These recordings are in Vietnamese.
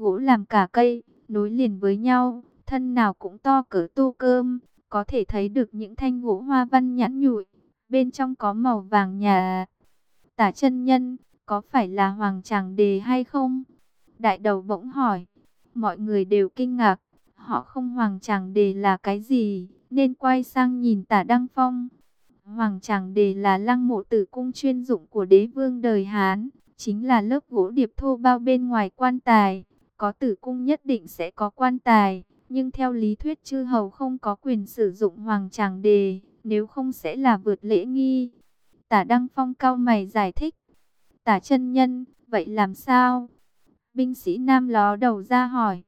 gỗ làm cả cây, nối liền với nhau, thân nào cũng to cỡ tô cơm, có thể thấy được những thanh gỗ hoa văn nhẵn nhụi, bên trong có màu vàng nhà. Tả chân nhân, có phải là hoàng tràng đề hay không? Đại đầu bỗng hỏi, mọi người đều kinh ngạc, họ không hoàng tràng đề là cái gì, nên quay sang nhìn tả Đăng Phong. Hoàng tràng đề là lăng mộ tử cung chuyên dụng của đế vương đời Hán, chính là lớp gỗ điệp thô bao bên ngoài quan tài. Có tử cung nhất định sẽ có quan tài, nhưng theo lý thuyết chư hầu không có quyền sử dụng hoàng tràng đề, nếu không sẽ là vượt lễ nghi. Tả Đăng Phong cao mày giải thích. Tả chân nhân, vậy làm sao? Binh sĩ nam ló đầu ra hỏi.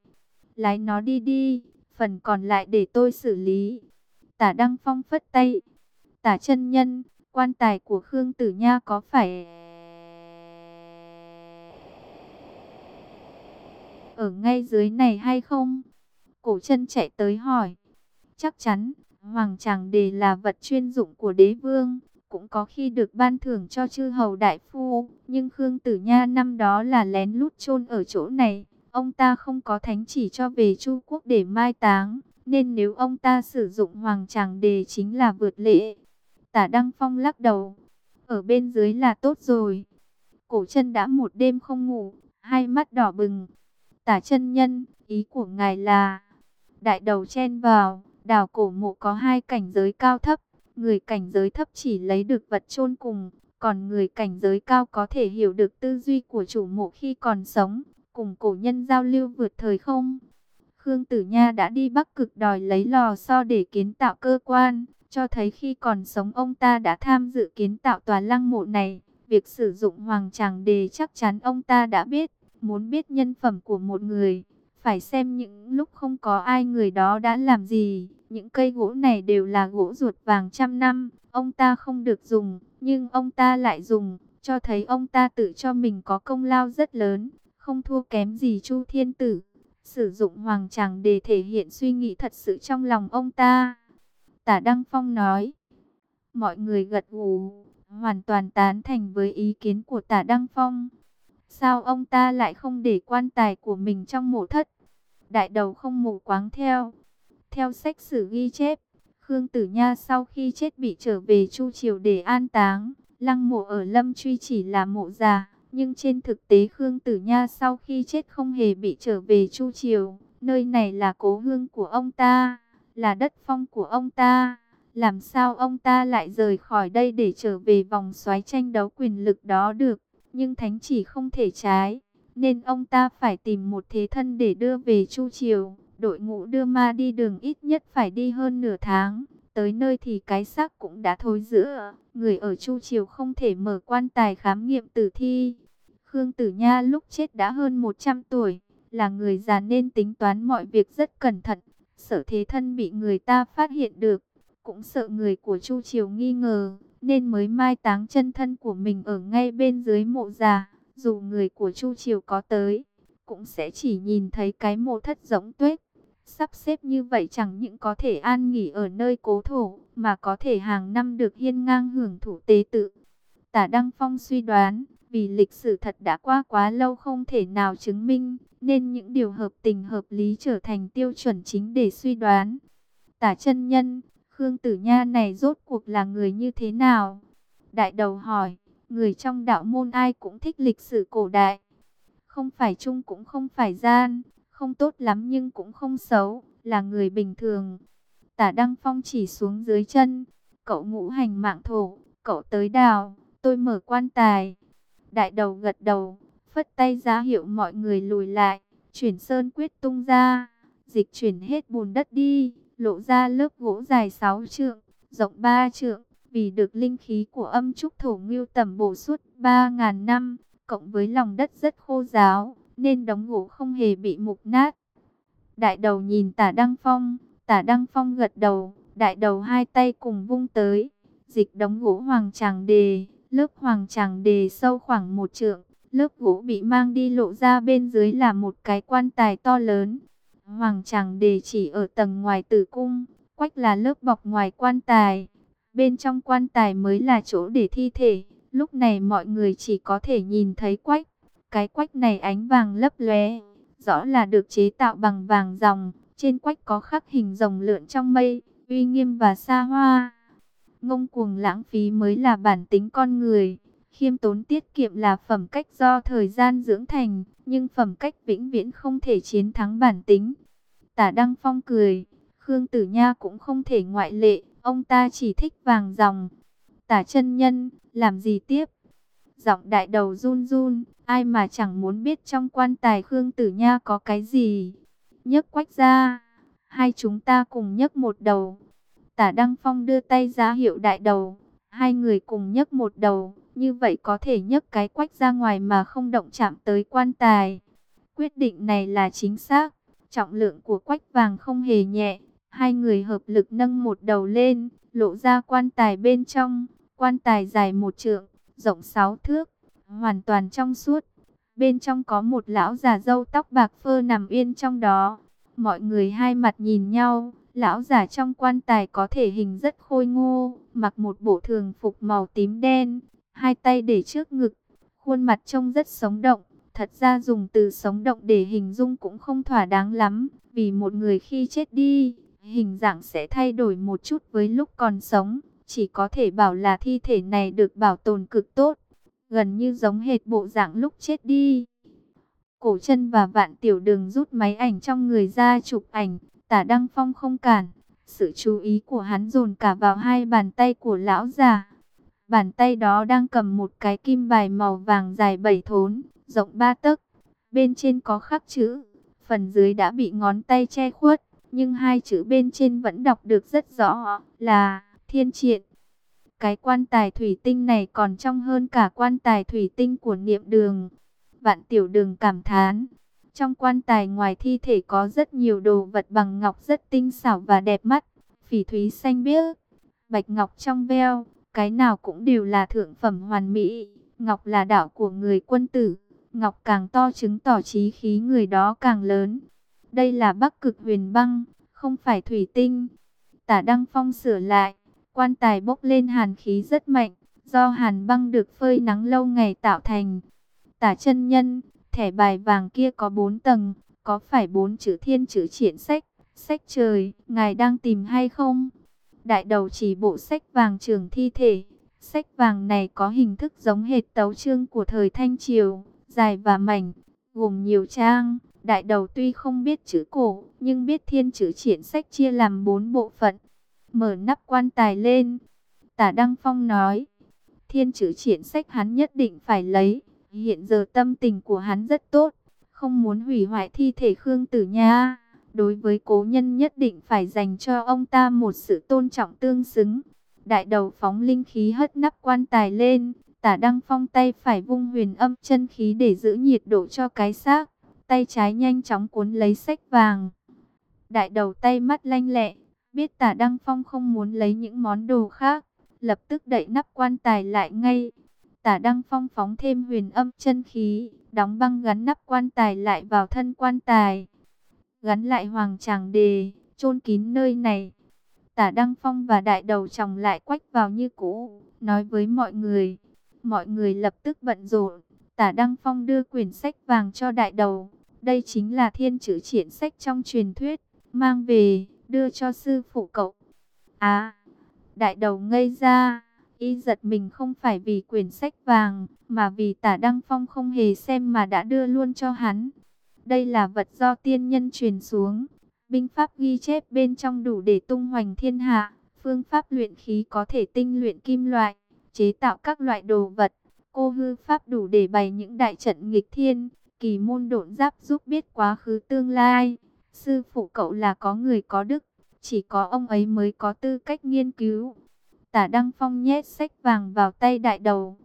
Lái nó đi đi, phần còn lại để tôi xử lý. Tả Đăng Phong phất tay. Tả chân nhân, quan tài của Khương Tử Nha có phải... Ở ngay dưới này hay không? Cổ chân chạy tới hỏi. Chắc chắn, Hoàng Tràng Đề là vật chuyên dụng của đế vương, cũng có khi được ban thưởng cho chư hầu đại phu, nhưng Khương Tử Nha năm đó là lén lút chôn ở chỗ này, ông ta không có thánh chỉ cho về Chu quốc để mai táng, nên nếu ông ta sử dụng Hoàng Tràng Đề chính là vượt lệ. Tả Đăng Phong lắc đầu, ở bên dưới là tốt rồi. Cổ chân đã một đêm không ngủ, hai mắt đỏ bừng. Tả chân nhân, ý của ngài là, đại đầu chen vào, đào cổ mộ có hai cảnh giới cao thấp, người cảnh giới thấp chỉ lấy được vật chôn cùng, còn người cảnh giới cao có thể hiểu được tư duy của chủ mộ khi còn sống, cùng cổ nhân giao lưu vượt thời không. Khương Tử Nha đã đi Bắc Cực đòi lấy lò so để kiến tạo cơ quan, cho thấy khi còn sống ông ta đã tham dự kiến tạo tòa lăng mộ này. Việc sử dụng hoàng tràng đề chắc chắn ông ta đã biết, muốn biết nhân phẩm của một người, phải xem những lúc không có ai người đó đã làm gì. Những cây gỗ này đều là gỗ ruột vàng trăm năm, ông ta không được dùng, nhưng ông ta lại dùng, cho thấy ông ta tự cho mình có công lao rất lớn, không thua kém gì Chu Thiên Tử. Sử dụng hoàng tràng để thể hiện suy nghĩ thật sự trong lòng ông ta. Tả Đăng Phong nói, mọi người gật gù, hoàn toàn tán thành với ý kiến của tả Đăng Phong. Sao ông ta lại không để quan tài của mình trong mộ thất? Đại đầu không mù quáng theo. Theo sách sử ghi chép, Khương Tử Nha sau khi chết bị trở về Chu Triều để an táng. Lăng mộ ở Lâm Truy chỉ là mộ già, nhưng trên thực tế Khương Tử Nha sau khi chết không hề bị trở về Chu Triều. Nơi này là cố hương của ông ta, là đất phong của ông ta. Làm sao ông ta lại rời khỏi đây để trở về vòng xoáy tranh đấu quyền lực đó được? Nhưng thánh chỉ không thể trái, nên ông ta phải tìm một thế thân để đưa về Chu Triều. Đội ngũ đưa ma đi đường ít nhất phải đi hơn nửa tháng, tới nơi thì cái xác cũng đã thối rữa. Người ở Chu Triều không thể mở quan tài khám nghiệm tử thi. Khương Tử Nha lúc chết đã hơn 100 tuổi, là người già nên tính toán mọi việc rất cẩn thận. Sợ thế thân bị người ta phát hiện được, cũng sợ người của Chu Triều nghi ngờ, nên mới mai táng chân thân của mình ở ngay bên dưới mộ già. Dù người của Chu Triều có tới, cũng sẽ chỉ nhìn thấy cái mộ thất giống tuyết. Sắp xếp như vậy chẳng những có thể an nghỉ ở nơi cố thổ, mà có thể hàng năm được hiên ngang hưởng thụ tế tự. Tả Đăng Phong suy đoán, vì lịch sử thật đã qua quá lâu không thể nào chứng minh, nên những điều hợp tình hợp lý trở thành tiêu chuẩn chính để suy đoán. Tả chân nhân, Khương Tử Nha này rốt cuộc là người như thế nào? Đại đầu hỏi, người trong đạo môn ai cũng thích lịch sử cổ đại. Không phải trung cũng không phải gian, không tốt lắm nhưng cũng không xấu, là người bình thường. Tả Đăng Phong chỉ xuống dưới chân, cậu ngũ hành mạng thổ, cậu tới đào, tôi mở quan tài. Đại đầu gật đầu, phất tay ra hiệu mọi người lùi lại, chuyển sơn quyết tung ra, dịch chuyển hết bùn đất đi lộ ra lớp gỗ dài 6 trượng, rộng 3 trượng, vì được linh khí của âm trúc thổ ngưu tầm bổ suốt 3.000 năm, cộng với lòng đất rất khô giáo, nên đóng gỗ không hề bị mục nát. Đại đầu nhìn tả Đăng Phong, tả Đăng Phong gật đầu, đại đầu hai tay cùng vung tới, dịch đóng gỗ hoàng tràng đề, lớp hoàng tràng đề sâu khoảng một trượng, lớp gỗ bị mang đi lộ ra bên dưới là một cái quan tài to lớn, Hoàng tràng đề chỉ ở tầng ngoài tử cung, quách là lớp bọc ngoài quan tài. Bên trong quan tài mới là chỗ để thi thể. Lúc này mọi người chỉ có thể nhìn thấy quách. Cái quách này ánh vàng lấp lóe, rõ là được chế tạo bằng vàng ròng, trên quách có khắc hình rồng lượn trong mây, uy nghiêm và xa hoa. Ngông cuồng lãng phí mới là bản tính con người, khiêm tốn tiết kiệm là phẩm cách do thời gian dưỡng thành, nhưng phẩm cách vĩnh viễn không thể chiến thắng bản tính. Tả Đăng Phong cười, Khương Tử Nha cũng không thể ngoại lệ, ông ta chỉ thích vàng ròng. Tả chân nhân, làm gì tiếp? Giọng đại đầu run run, ai mà chẳng muốn biết trong quan tài Khương Tử Nha có cái gì. nhấc quách ra, hai chúng ta cùng nhấc một đầu. Tả Đăng Phong đưa tay ra hiệu đại đầu, hai người cùng nhấc một đầu, như vậy có thể nhấc cái quách ra ngoài mà không động chạm tới quan tài. Quyết định này là chính xác, trọng lượng của quách vàng không hề nhẹ, hai người hợp lực nâng một đầu lên, lộ ra quan tài bên trong, quan tài dài một trượng, rộng sáu thước, hoàn toàn trong suốt. Bên trong có một lão già râu tóc bạc phơ nằm yên trong đó. Mọi người hai mặt nhìn nhau, lão già trong quan tài có thể hình rất khôi ngô, mặc một bộ thường phục màu tím đen, hai tay để trước ngực, khuôn mặt trông rất sống động. Thật ra dùng từ sống động để hình dung cũng không thỏa đáng lắm, vì một người khi chết đi, hình dạng sẽ thay đổi một chút với lúc còn sống. Chỉ có thể bảo là thi thể này được bảo tồn cực tốt, gần như giống hệt bộ dạng lúc chết đi. Cổ chân và vạn tiểu đường rút máy ảnh trong người ra chụp ảnh, tả Đăng Phong không cản. Sự chú ý của hắn dồn cả vào hai bàn tay của lão già. Bàn tay đó đang cầm một cái kim bài màu vàng dài bảy thốn, rộng ba tấc. Bên trên có khắc chữ, phần dưới đã bị ngón tay che khuất, nhưng hai chữ bên trên vẫn đọc được rất rõ là thiên triện. Cái quan tài thủy tinh này còn trong hơn cả quan tài thủy tinh của niệm đường. Vạn tiểu đường cảm thán. Trong quan tài ngoài thi thể có rất nhiều đồ vật bằng ngọc rất tinh xảo và đẹp mắt. Phỉ thúy xanh biếc, bạch ngọc trong veo, cái nào cũng đều là thượng phẩm hoàn mỹ. Ngọc là đạo của người quân tử, ngọc càng to chứng tỏ trí khí người đó càng lớn. Đây là bắc cực huyền băng, không phải thủy tinh. Tả Đăng Phong sửa lại, quan tài bốc lên hàn khí rất mạnh, do hàn băng được phơi nắng lâu ngày tạo thành. Tả chân nhân, thẻ bài vàng kia có bốn tầng, có phải bốn chữ thiên chữ triển sách, sách trời, ngài đang tìm hay không? Đại đầu chỉ bộ sách vàng trường thi thể, sách vàng này có hình thức giống hệt tấu chương của thời Thanh Triều, dài và mảnh, gồm nhiều trang. Đại đầu tuy không biết chữ cổ, nhưng biết thiên chữ triển sách chia làm bốn bộ phận. Mở nắp quan tài lên. Tả Đăng Phong nói, thiên chữ triển sách hắn nhất định phải lấy. Hiện giờ tâm tình của hắn rất tốt, không muốn hủy hoại thi thể Khương Tử Nha. Đối với cố nhân nhất định phải dành cho ông ta một sự tôn trọng tương xứng. Đại đầu phóng linh khí hất nắp quan tài lên, tả đăng phong tay phải vung huyền âm chân khí để giữ nhiệt độ cho cái xác tay trái nhanh chóng cuốn lấy sách vàng. Đại đầu tay mắt lanh lẹ, biết tả Đăng Phong không muốn lấy những món đồ khác, lập tức đậy nắp quan tài lại ngay. Tả Đăng Phong phóng thêm huyền âm chân khí, đóng băng gắn nắp quan tài lại vào thân quan tài. Gắn lại hoàng tràng đề, chôn kín nơi này. Tả Đăng Phong và đại đầu chồng lại quách vào như cũ, nói với mọi người. Mọi người lập tức bận rộn. Tả Đăng Phong đưa quyển sách vàng cho đại đầu, đây chính là thiên chữ triển sách trong truyền thuyết, mang về, đưa cho sư phụ cậu. À, đại đầu ngây ra, y giật mình không phải vì quyển sách vàng, mà vì tả Đăng Phong không hề xem mà đã đưa luôn cho hắn. Đây là vật do tiên nhân truyền xuống, binh pháp ghi chép bên trong đủ để tung hoành thiên hạ, phương pháp luyện khí có thể tinh luyện kim loại, chế tạo các loại đồ vật. Cô hư pháp đủ để bày những đại trận nghịch thiên, kỳ môn độn giáp giúp biết quá khứ tương lai. Sư phụ cậu là có người có đức, chỉ có ông ấy mới có tư cách nghiên cứu. Tả Đăng Phong nhét sách vàng vào tay đại đầu.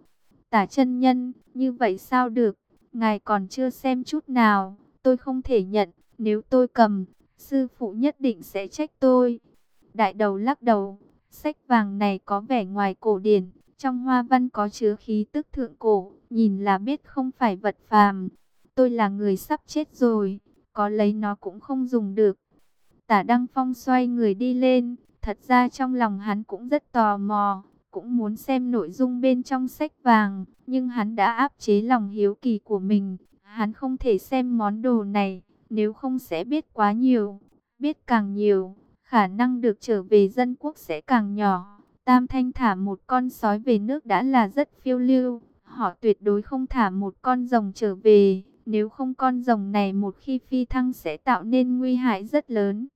Tả chân nhân, như vậy sao được, ngài còn chưa xem chút nào, tôi không thể nhận, nếu tôi cầm, sư phụ nhất định sẽ trách tôi. Đại đầu lắc đầu, sách vàng này có vẻ ngoài cổ điển, trong hoa văn có chứa khí tức thượng cổ, nhìn là biết không phải vật phàm tôi là người sắp chết rồi, có lấy nó cũng không dùng được. Tả Đăng Phong xoay người đi lên, thật ra trong lòng hắn cũng rất tò mò, cũng muốn xem nội dung bên trong sách vàng, nhưng hắn đã áp chế lòng hiếu kỳ của mình, hắn không thể xem món đồ này, nếu không sẽ biết quá nhiều, biết càng nhiều, khả năng được trở về dân quốc sẽ càng nhỏ. Tam Thanh thả một con sói về nước đã là rất phiêu lưu, họ tuyệt đối không thả một con rồng trở về, nếu không con rồng này một khi phi thăng sẽ tạo nên nguy hại rất lớn.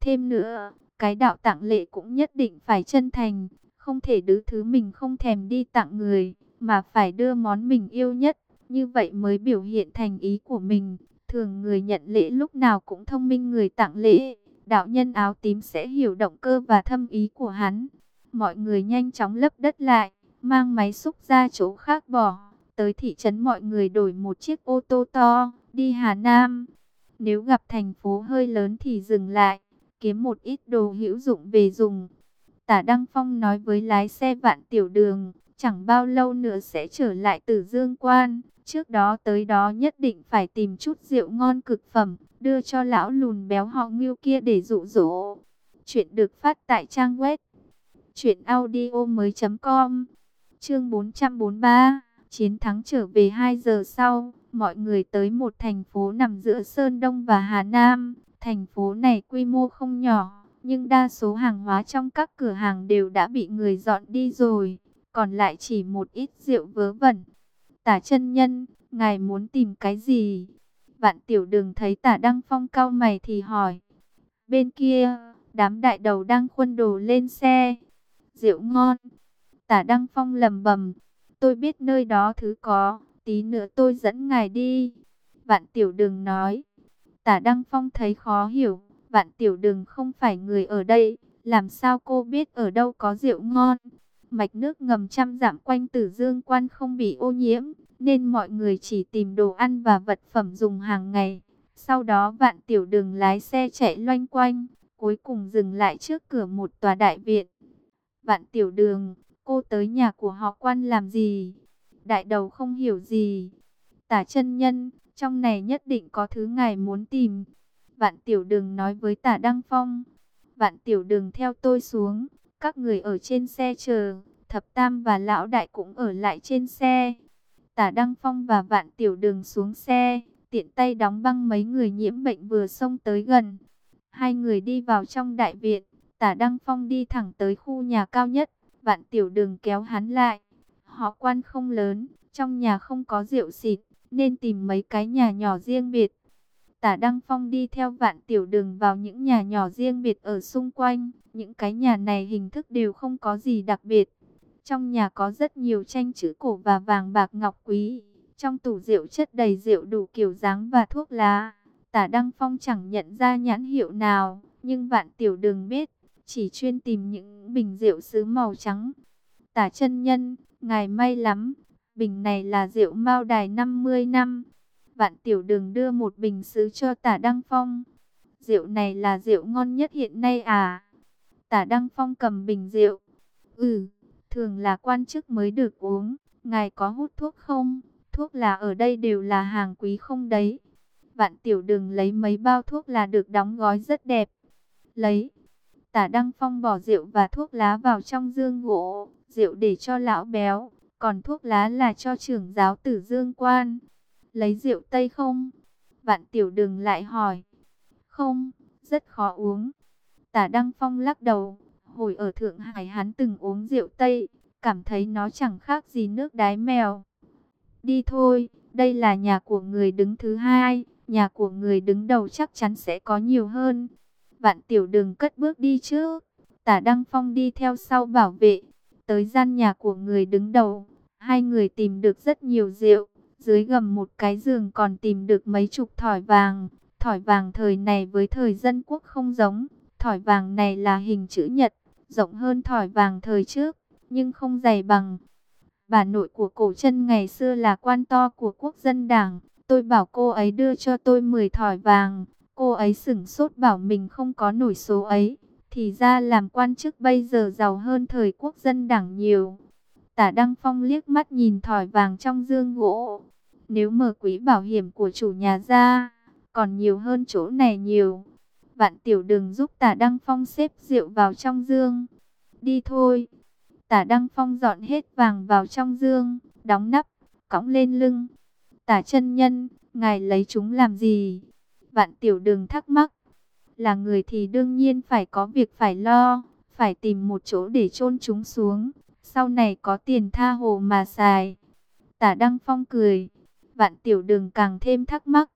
Thêm nữa, cái đạo tặng lệ cũng nhất định phải chân thành, không thể đứ thứ mình không thèm đi tặng người, mà phải đưa món mình yêu nhất, như vậy mới biểu hiện thành ý của mình. Thường người nhận lễ lúc nào cũng thông minh người tặng lễ, đạo nhân áo tím sẽ hiểu động cơ và thâm ý của hắn. Mọi người nhanh chóng lấp đất lại, mang máy xúc ra chỗ khác bỏ. Tới thị trấn mọi người đổi một chiếc ô tô to, đi Hà Nam. Nếu gặp thành phố hơi lớn thì dừng lại, kiếm một ít đồ hữu dụng về dùng. Tả Đăng Phong nói với lái xe vạn tiểu đường, chẳng bao lâu nữa sẽ trở lại từ Dương Quan. Trước đó tới đó nhất định phải tìm chút rượu ngon cực phẩm, đưa cho lão lùn béo họ ngưu kia để dụ dỗ. Chuyện được phát tại trang web truyệnaudiomoi.com. Chương 443, chiến thắng trở về 2 giờ sau, mọi người tới một thành phố nằm giữa Sơn Đông và Hà Nam. Thành phố này quy mô không nhỏ, nhưng đa số hàng hóa trong các cửa hàng đều đã bị người dọn đi rồi, còn lại chỉ một ít rượu vớ vẩn. Tả chân nhân, ngài muốn tìm cái gì? Vạn tiểu đường thấy tả Đăng Phong cao mày thì hỏi. Bên kia, đám đại đầu đang khuân đồ lên xe. Rượu ngon. Tả Đăng Phong lầm bầm. Tôi biết nơi đó thứ có, tí nữa tôi dẫn ngài đi. Vạn tiểu đường nói. Tả Đăng Phong thấy khó hiểu. Vạn tiểu đường không phải người ở đây. Làm sao cô biết ở đâu có rượu ngon? Mạch nước ngầm trăm dặm quanh tử dương quan không bị ô nhiễm nên mọi người chỉ tìm đồ ăn và vật phẩm dùng hàng ngày. Sau đó vạn tiểu đường lái xe chạy loanh quanh, cuối cùng dừng lại trước cửa một tòa đại viện. Vạn tiểu đường, cô tới nhà của họ quan làm gì? Đại đầu không hiểu gì. Tả chân nhân, trong này nhất định có thứ ngài muốn tìm. Vạn tiểu đường nói với tả Đăng Phong. Vạn tiểu đường theo tôi xuống, các người ở trên xe chờ, thập tam và lão đại cũng ở lại trên xe. Tả Đăng Phong và Vạn Tiểu Đường xuống xe, tiện tay đóng băng mấy người nhiễm bệnh vừa xông tới gần. Hai người đi vào trong đại viện, Tả Đăng Phong đi thẳng tới khu nhà cao nhất, Vạn Tiểu Đường kéo hắn lại. Họ quan không lớn, trong nhà không có rượu xịt, nên tìm mấy cái nhà nhỏ riêng biệt. Tả Đăng Phong đi theo Vạn Tiểu Đường vào những nhà nhỏ riêng biệt ở xung quanh. Những cái nhà này hình thức đều không có gì đặc biệt, trong nhà có rất nhiều tranh chữ cổ và vàng bạc ngọc quý. Trong tủ rượu chất đầy rượu đủ kiểu dáng và thuốc lá. Tả Đăng Phong chẳng nhận ra nhãn hiệu nào, nhưng vạn tiểu đường biết, chỉ chuyên tìm những bình rượu sứ màu trắng. Tả chân nhân, ngài may lắm, bình này là rượu mao đài 50 năm. Vạn tiểu đường đưa một bình sứ cho tả Đăng Phong. Rượu này là rượu ngon nhất hiện nay à? Tả Đăng Phong cầm bình rượu. Ừ, thường là quan chức mới được uống. Ngài có hút thuốc không? Thuốc là ở đây đều là hàng quý không đấy. Vạn tiểu đường lấy mấy bao thuốc là được đóng gói rất đẹp. Lấy. Tả Đăng Phong bỏ rượu và thuốc lá vào trong dương gỗ. Rượu để cho lão béo. Còn thuốc lá là cho trưởng giáo tử dương quan. Lấy rượu Tây không? Vạn tiểu đường lại hỏi. Không, rất khó uống. Tả Đăng Phong lắc đầu. Hồi ở Thượng Hải hắn từng uống rượu Tây, cảm thấy nó chẳng khác gì nước đái mèo. Đi thôi, đây là nhà của người đứng thứ hai, nhà của người đứng đầu chắc chắn sẽ có nhiều hơn. Vạn tiểu đường cất bước đi trước, tả Đăng Phong đi theo sau bảo vệ, tới gian nhà của người đứng đầu. Hai người tìm được rất nhiều rượu, dưới gầm một cái giường còn tìm được mấy chục thỏi vàng. Thỏi vàng thời này với thời dân quốc không giống, thỏi vàng này là hình chữ nhật, rộng hơn thỏi vàng thời trước, nhưng không dày bằng. Bà nội của cổ chân ngày xưa là quan to của quốc dân đảng, tôi bảo cô ấy đưa cho tôi 10 thỏi vàng, cô ấy sửng sốt bảo mình không có nổi số ấy, thì ra làm quan chức bây giờ giàu hơn thời quốc dân đảng nhiều. Tả Đăng Phong liếc mắt nhìn thỏi vàng trong dương gỗ, nếu mở quỹ bảo hiểm của chủ nhà ra, còn nhiều hơn chỗ này nhiều. Vạn tiểu đường giúp tả Đăng Phong xếp rượu vào trong dương. Đi thôi. Tả Đăng Phong dọn hết vàng vào trong dương, đóng nắp, cõng lên lưng. Tả chân nhân, ngài lấy chúng làm gì? Vạn tiểu đường thắc mắc. Là người thì đương nhiên phải có việc phải lo, phải tìm một chỗ để chôn chúng xuống. Sau này có tiền tha hồ mà xài. Tả Đăng Phong cười. Vạn tiểu đường càng thêm thắc mắc.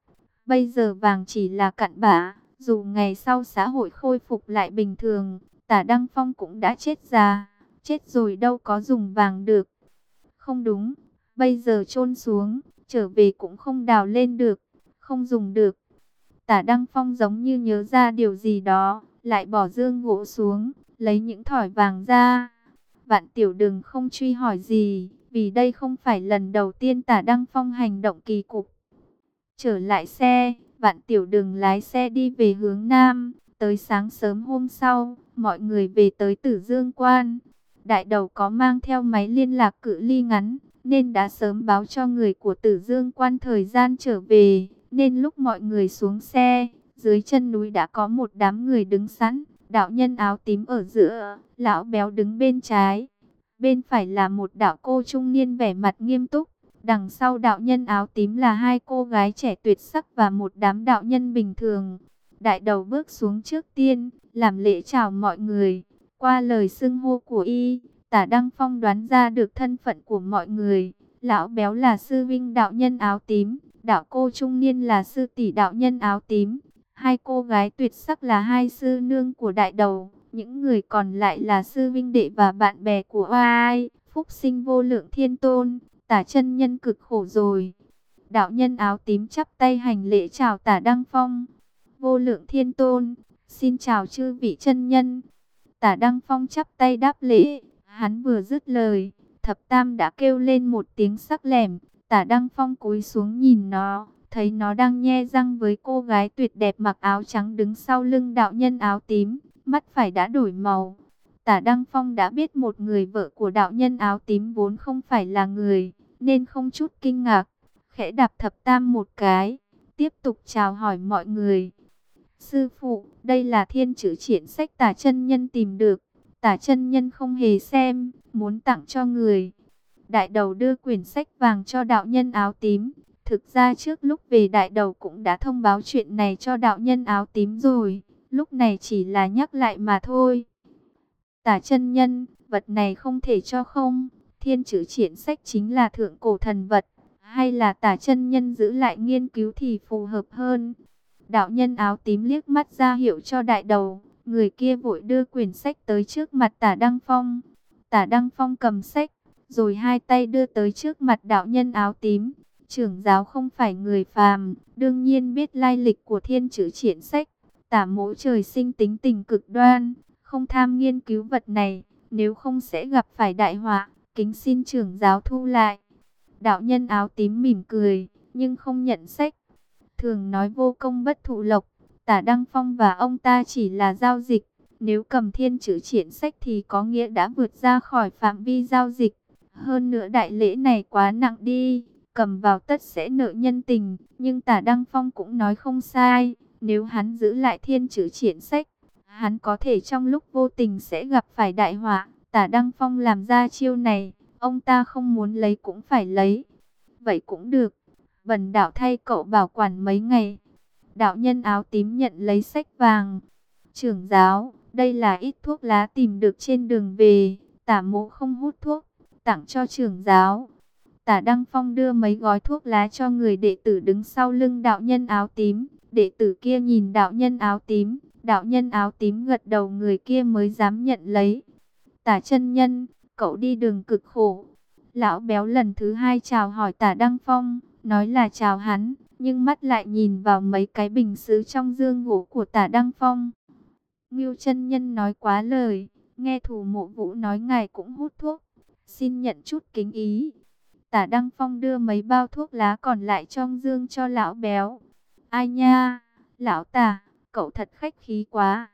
Bây giờ vàng chỉ là cặn bã. Dù ngày sau xã hội khôi phục lại bình thường, tả Đăng Phong cũng đã chết già. Chết rồi đâu có dùng vàng được. Không đúng, bây giờ chôn xuống, trở về cũng không đào lên được, không dùng được. Tả Đăng Phong giống như nhớ ra điều gì đó, lại bỏ dương gỗ xuống, lấy những thỏi vàng ra. Vạn tiểu đừng không truy hỏi gì, vì đây không phải lần đầu tiên tả Đăng Phong hành động kỳ cục. Trở lại xe, vạn tiểu đừng lái xe đi về hướng Nam, tới sáng sớm hôm sau, mọi người về tới Tử Dương Quan. Đại đầu có mang theo máy liên lạc cự ly ngắn, nên đã sớm báo cho người của Tử Dương Quan thời gian trở về, nên lúc mọi người xuống xe, dưới chân núi đã có một đám người đứng sẵn, đạo nhân áo tím ở giữa, lão béo đứng bên trái. Bên phải là một đạo cô trung niên vẻ mặt nghiêm túc, đằng sau đạo nhân áo tím là hai cô gái trẻ tuyệt sắc và một đám đạo nhân bình thường. Đại đầu bước xuống trước tiên, làm lễ chào mọi người. Qua lời xưng hô của y, tả Đăng Phong đoán ra được thân phận của mọi người. Lão béo là sư vinh đạo nhân áo tím, đạo cô trung niên là sư tỷ đạo nhân áo tím. Hai cô gái tuyệt sắc là hai sư nương của đại đầu, những người còn lại là sư vinh đệ và bạn bè của ai, phúc sinh vô lượng thiên tôn, tả chân nhân cực khổ rồi. Đạo nhân áo tím chắp tay hành lễ chào tả Đăng Phong. Vô lượng thiên tôn, xin chào chư vị chân nhân. Tả Đăng Phong chắp tay đáp lễ, hắn vừa dứt lời, thập tam đã kêu lên một tiếng sắc lẻm, tả Đăng Phong cúi xuống nhìn nó, thấy nó đang nhe răng với cô gái tuyệt đẹp mặc áo trắng đứng sau lưng đạo nhân áo tím, mắt phải đã đổi màu. Tả Đăng Phong đã biết một người vợ của đạo nhân áo tím vốn không phải là người, nên không chút kinh ngạc, khẽ đạp thập tam một cái, tiếp tục chào hỏi mọi người. Sư phụ, đây là thiên chữ triển sách tả chân nhân tìm được. Tả chân nhân không hề xem, muốn tặng cho người. Đại đầu đưa quyển sách vàng cho đạo nhân áo tím. Thực ra trước lúc về đại đầu cũng đã thông báo chuyện này cho đạo nhân áo tím rồi. Lúc này chỉ là nhắc lại mà thôi. Tả chân nhân, vật này không thể cho không. Thiên chữ triển sách chính là thượng cổ thần vật. Hay là tả chân nhân giữ lại nghiên cứu thì phù hợp hơn. Đạo nhân áo tím liếc mắt ra hiệu cho đại đầu. Người kia vội đưa quyển sách tới trước mặt tả Đăng Phong. Tả Đăng Phong cầm sách, rồi hai tay đưa tới trước mặt đạo nhân áo tím. Trưởng giáo không phải người phàm, đương nhiên biết lai lịch của thiên chữ triển sách. Tả mỗ trời sinh tính tình cực đoan, không tham nghiên cứu vật này, nếu không sẽ gặp phải đại họa, kính xin trưởng giáo thu lại. Đạo nhân áo tím mỉm cười, nhưng không nhận sách. Thường nói vô công bất thụ lộc, Tả Đăng Phong và ông ta chỉ là giao dịch. Nếu cầm thiên chữ triển sách thì có nghĩa đã vượt ra khỏi phạm vi giao dịch. Hơn nữa đại lễ này quá nặng đi, cầm vào tất sẽ nợ nhân tình. Nhưng tả Đăng Phong cũng nói không sai, nếu hắn giữ lại thiên chữ triển sách, hắn có thể trong lúc vô tình sẽ gặp phải đại họa. Tả Đăng Phong làm ra chiêu này, ông ta không muốn lấy cũng phải lấy. Vậy cũng được, bần đảo thay cậu bảo quản mấy ngày. Đạo nhân áo tím nhận lấy sách vàng. Trưởng giáo, đây là ít thuốc lá tìm được trên đường về. Tả mộ không hút thuốc, tặng cho trưởng giáo. Tả Đăng Phong đưa mấy gói thuốc lá cho người đệ tử đứng sau lưng đạo nhân áo tím. Đệ tử kia nhìn đạo nhân áo tím. Đạo nhân áo tím gật đầu người kia mới dám nhận lấy. Tả chân nhân, cậu đi đường cực khổ. Lão béo lần thứ hai chào hỏi tả Đăng Phong, nói là chào hắn nhưng mắt lại nhìn vào mấy cái bình sứ trong dương gỗ của tả Đăng Phong. Ngưu chân Nhân nói quá lời, nghe thủ mộ vũ nói ngài cũng hút thuốc, xin nhận chút kính ý. Tả Đăng Phong đưa mấy bao thuốc lá còn lại trong dương cho lão béo. Ai nha, lão tả, cậu thật khách khí quá.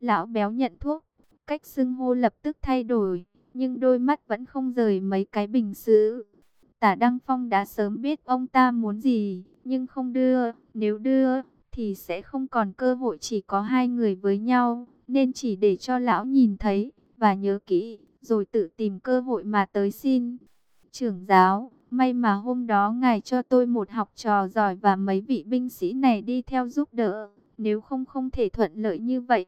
Lão béo nhận thuốc, cách xưng hô lập tức thay đổi, nhưng đôi mắt vẫn không rời mấy cái bình sứ. Tả Đăng Phong đã sớm biết ông ta muốn gì, nhưng không đưa, nếu đưa thì sẽ không còn cơ hội chỉ có hai người với nhau, nên chỉ để cho lão nhìn thấy và nhớ kỹ, rồi tự tìm cơ hội mà tới xin. Trưởng giáo, May mà hôm đó ngài cho tôi một học trò giỏi và mấy vị binh sĩ này đi theo giúp đỡ, nếu không không thể thuận lợi như vậy.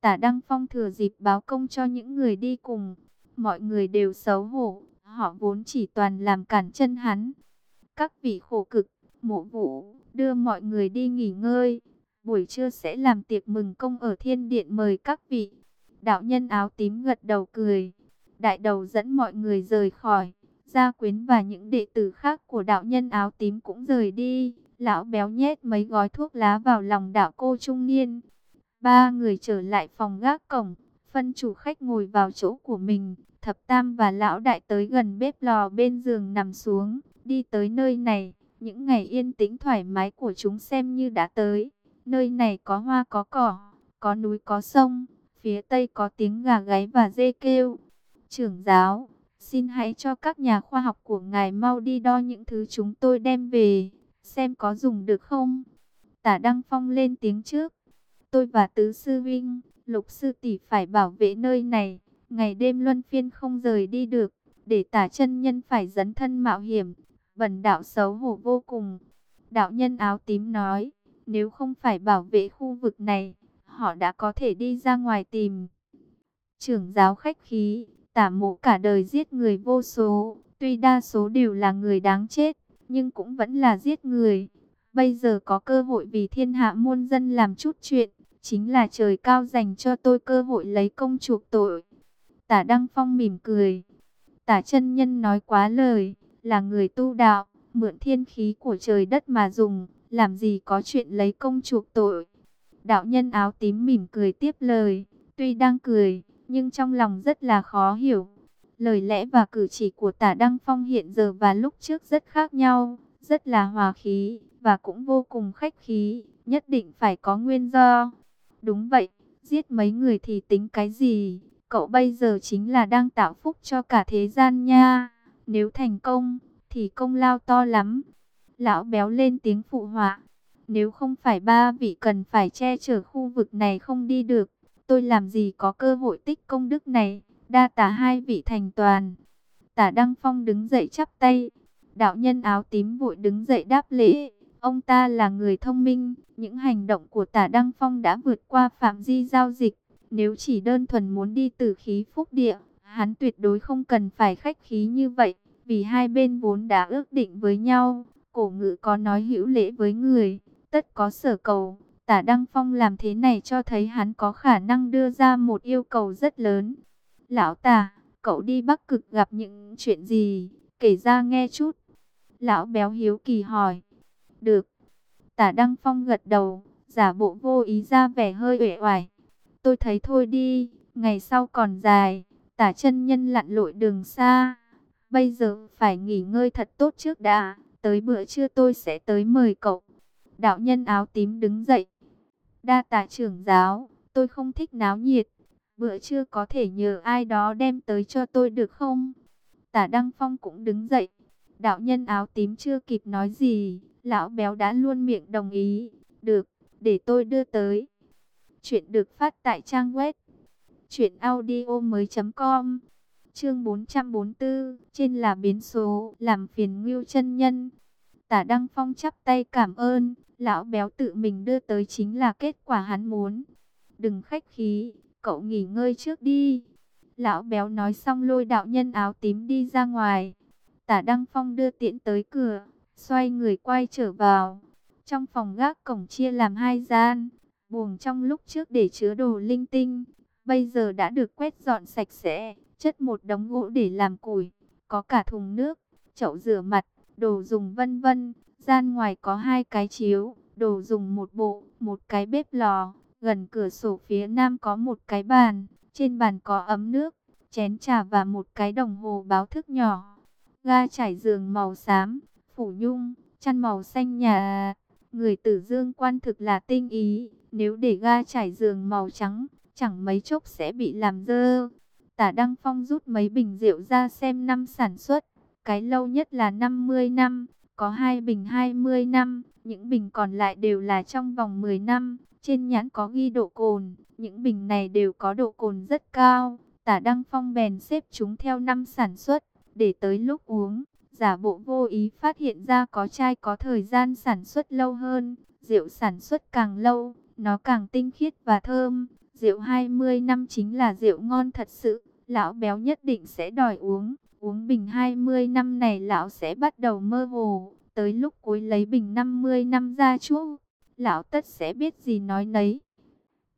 Tả Đăng Phong thừa dịp báo công cho những người đi cùng, mọi người đều xấu hổ, họ vốn chỉ toàn làm cản chân hắn. Các vị khổ cực, mộ vũ, đưa mọi người đi nghỉ ngơi, buổi trưa sẽ làm tiệc mừng công ở thiên điện mời các vị. Đạo nhân áo tím gật đầu cười, đại đầu dẫn mọi người rời khỏi. Gia Quyến và những đệ tử khác của đạo nhân áo tím cũng rời đi. Lão béo nhét mấy gói thuốc lá vào lòng đạo cô trung niên. Ba người trở lại phòng gác cổng. Phân chủ khách ngồi vào chỗ của mình. Thập Tam và Lão Đại tới gần bếp lò bên giường nằm xuống. Đi tới nơi này. Những ngày yên tĩnh thoải mái của chúng xem như đã tới. Nơi này có hoa có cỏ. Có núi có sông. Phía tây có tiếng gà gáy và dê kêu. Trưởng giáo Xin hãy cho các nhà khoa học của ngài mau đi đo những thứ chúng tôi đem về, xem có dùng được không. Tả Đăng Phong lên tiếng trước. Tôi và Tứ Sư Vinh, Lục Sư Tỷ phải bảo vệ nơi này, ngày đêm luân phiên không rời đi được, để tả chân nhân phải dấn thân mạo hiểm. Bần đạo xấu hổ vô cùng. Đạo nhân áo tím nói, nếu không phải bảo vệ khu vực này, họ đã có thể đi ra ngoài tìm. Trưởng giáo khách khí, Tả mộ cả đời giết người vô số, tuy đa số đều là người đáng chết, nhưng cũng vẫn là giết người. Bây giờ có cơ hội vì thiên hạ muôn dân làm chút chuyện, chính là trời cao dành cho tôi cơ hội lấy công chuộc tội. Tả Đăng Phong mỉm cười. Tả chân nhân nói quá lời, là người tu đạo, mượn thiên khí của trời đất mà dùng, làm gì có chuyện lấy công chuộc tội. Đạo nhân áo tím mỉm cười tiếp lời, tuy đang cười, nhưng trong lòng rất là khó hiểu. Lời lẽ và cử chỉ của tả Đăng Phong hiện giờ và lúc trước rất khác nhau, rất là hòa khí, và cũng vô cùng khách khí, nhất định phải có nguyên do. Đúng vậy, giết mấy người thì tính cái gì, cậu bây giờ chính là đang tạo phúc cho cả thế gian nha. Nếu thành công, thì công lao to lắm. Lão béo lên tiếng phụ họa. Nếu không phải ba vị cần phải che chở khu vực này không đi được, tôi làm gì có cơ hội tích công đức này, đa tả hai vị thành toàn. Tả Đăng Phong đứng dậy chắp tay, đạo nhân áo tím vội đứng dậy đáp lễ, ông ta là người thông minh, những hành động của tả Đăng Phong đã vượt qua phạm di giao dịch, nếu chỉ đơn thuần muốn đi từ khí phúc địa, hắn tuyệt đối không cần phải khách khí như vậy, vì hai bên vốn đã ước định với nhau, cổ ngữ có nói hữu lễ với người, tất có sở cầu. Tả Đăng Phong làm thế này cho thấy hắn có khả năng đưa ra một yêu cầu rất lớn. Lão tả, cậu đi Bắc Cực gặp những chuyện gì? Kể ra nghe chút. Lão béo hiếu kỳ hỏi. Được. Tả Đăng Phong gật đầu, giả bộ vô ý ra vẻ hơi uể oải. Tôi thấy thôi đi, ngày sau còn dài, tả chân nhân lặn lội đường xa. Bây giờ phải nghỉ ngơi thật tốt trước đã, tới bữa trưa tôi sẽ tới mời cậu. Đạo nhân áo tím đứng dậy, Đa tạ trưởng giáo, tôi không thích náo nhiệt. Bữa trưa có thể nhờ ai đó đem tới cho tôi được không? Tả Đăng Phong cũng đứng dậy. Đạo nhân áo tím chưa kịp nói gì, lão béo đã luôn miệng đồng ý. Được, để tôi đưa tới. Chuyện được phát tại trang web truyện audio mới com Chương 444, trên là biến số, làm phiền Ngưu chân nhân. Tả Đăng Phong chắp tay cảm ơn, Lão béo tự mình đưa tới chính là kết quả hắn muốn. Đừng khách khí, cậu nghỉ ngơi trước đi. Lão béo nói xong lôi đạo nhân áo tím đi ra ngoài. Tả Đăng Phong đưa tiễn tới cửa, xoay người quay trở vào. Trong phòng gác cổng chia làm hai gian, buồng trong lúc trước để chứa đồ linh tinh. Bây giờ đã được quét dọn sạch sẽ, chất một đống gỗ để làm củi. Có cả thùng nước, chậu rửa mặt, đồ dùng vân vân. Gian ngoài có hai cái chiếu, đồ dùng một bộ, một cái bếp lò. Gần cửa sổ phía nam có một cái bàn, trên bàn có ấm nước, chén trà và một cái đồng hồ báo thức nhỏ. Ga trải giường màu xám, phủ nhung, chăn màu xanh nhà. Người tử dương quan thực là tinh ý, nếu để ga trải giường màu trắng, chẳng mấy chốc sẽ bị làm dơ. Tả Đăng Phong rút mấy bình rượu ra xem năm sản xuất, cái lâu nhất là 50 năm, có hai bình 20 năm, những bình còn lại đều là trong vòng 10 năm. Trên nhãn có ghi độ cồn, những bình này đều có độ cồn rất cao. Tả Đăng Phong bèn xếp chúng theo năm sản xuất, để tới lúc uống, giả bộ vô ý phát hiện ra có chai có thời gian sản xuất lâu hơn, rượu sản xuất càng lâu, nó càng tinh khiết và thơm. Rượu 20 năm chính là rượu ngon thật sự, lão béo nhất định sẽ đòi uống. Uống bình 20 năm này lão sẽ bắt đầu mơ hồ, tới lúc cuối lấy bình 50 năm ra chú, lão tất sẽ biết gì nói nấy.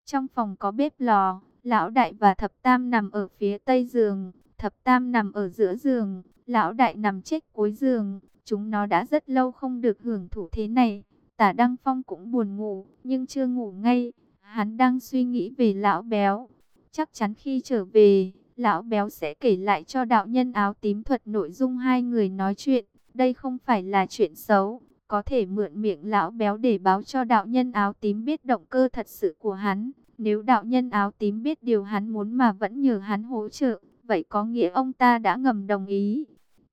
Trong phòng có bếp lò, lão đại và thập tam nằm ở phía tây giường, thập tam nằm ở giữa giường, lão đại nằm chết cuối giường, chúng nó đã rất lâu không được hưởng thụ thế này. Tả Đăng Phong cũng buồn ngủ, nhưng chưa ngủ ngay, hắn đang suy nghĩ về lão béo. Chắc chắn khi trở về, lão béo sẽ kể lại cho đạo nhân áo tím thuật nội dung hai người nói chuyện. Đây không phải là chuyện xấu, có thể mượn miệng lão béo để báo cho đạo nhân áo tím biết động cơ thật sự của hắn. Nếu đạo nhân áo tím biết điều hắn muốn mà vẫn nhờ hắn hỗ trợ, vậy có nghĩa ông ta đã ngầm đồng ý.